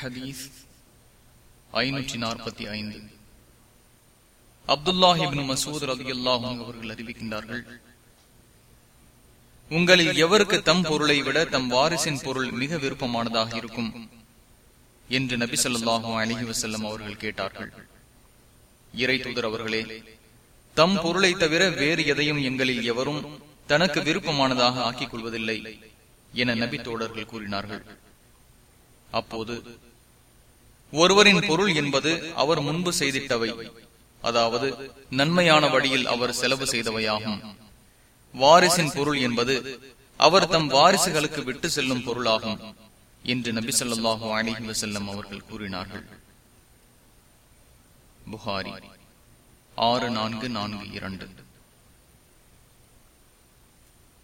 ஹதீஸ் ஐநூற்றி நாற்பத்தி ஐந்து. அப்துல்லாஹிபின் மசூத் ரதி அல்லாஹும் அவர்கள் அறிவிக்கின்றார்கள் உங்களில் எவருக்கு தம் பொருளை விட தம் வாரிசின் பொருள் மிக விருப்பமானதாக இருக்கும்? என்று நபி சொல்லாஹும் அலஹி வசல்லம் அவர்கள் கேட்டார்கள். இறை தூதர் அவர்களே தம் பொருளை தவிர வேறு எதையும் எங்களில் எவரும் தனக்கு விருப்பமானதாக ஆக்கிக் கொள்வதில்லை என நபி தோழர்கள் கூறினார்கள். அப்போது ஒருவரின் பொருள் என்பது அவர் முன்பு செய்திட்டவை. அதாவது நன்மையான வழியில் அவர் செலவு செய்தவையாகும். வாரிசின் பொருள் என்பது அவர் தம் வாரிசுகளுக்கு விட்டு செல்லும் பொருளாகும் என்று நபி சொல்லாஹு அலிஹி வசல்லம் அவர்கள் கூறினார்கள். புகாரி ஆறு நான்கு நான்கு இரண்டு.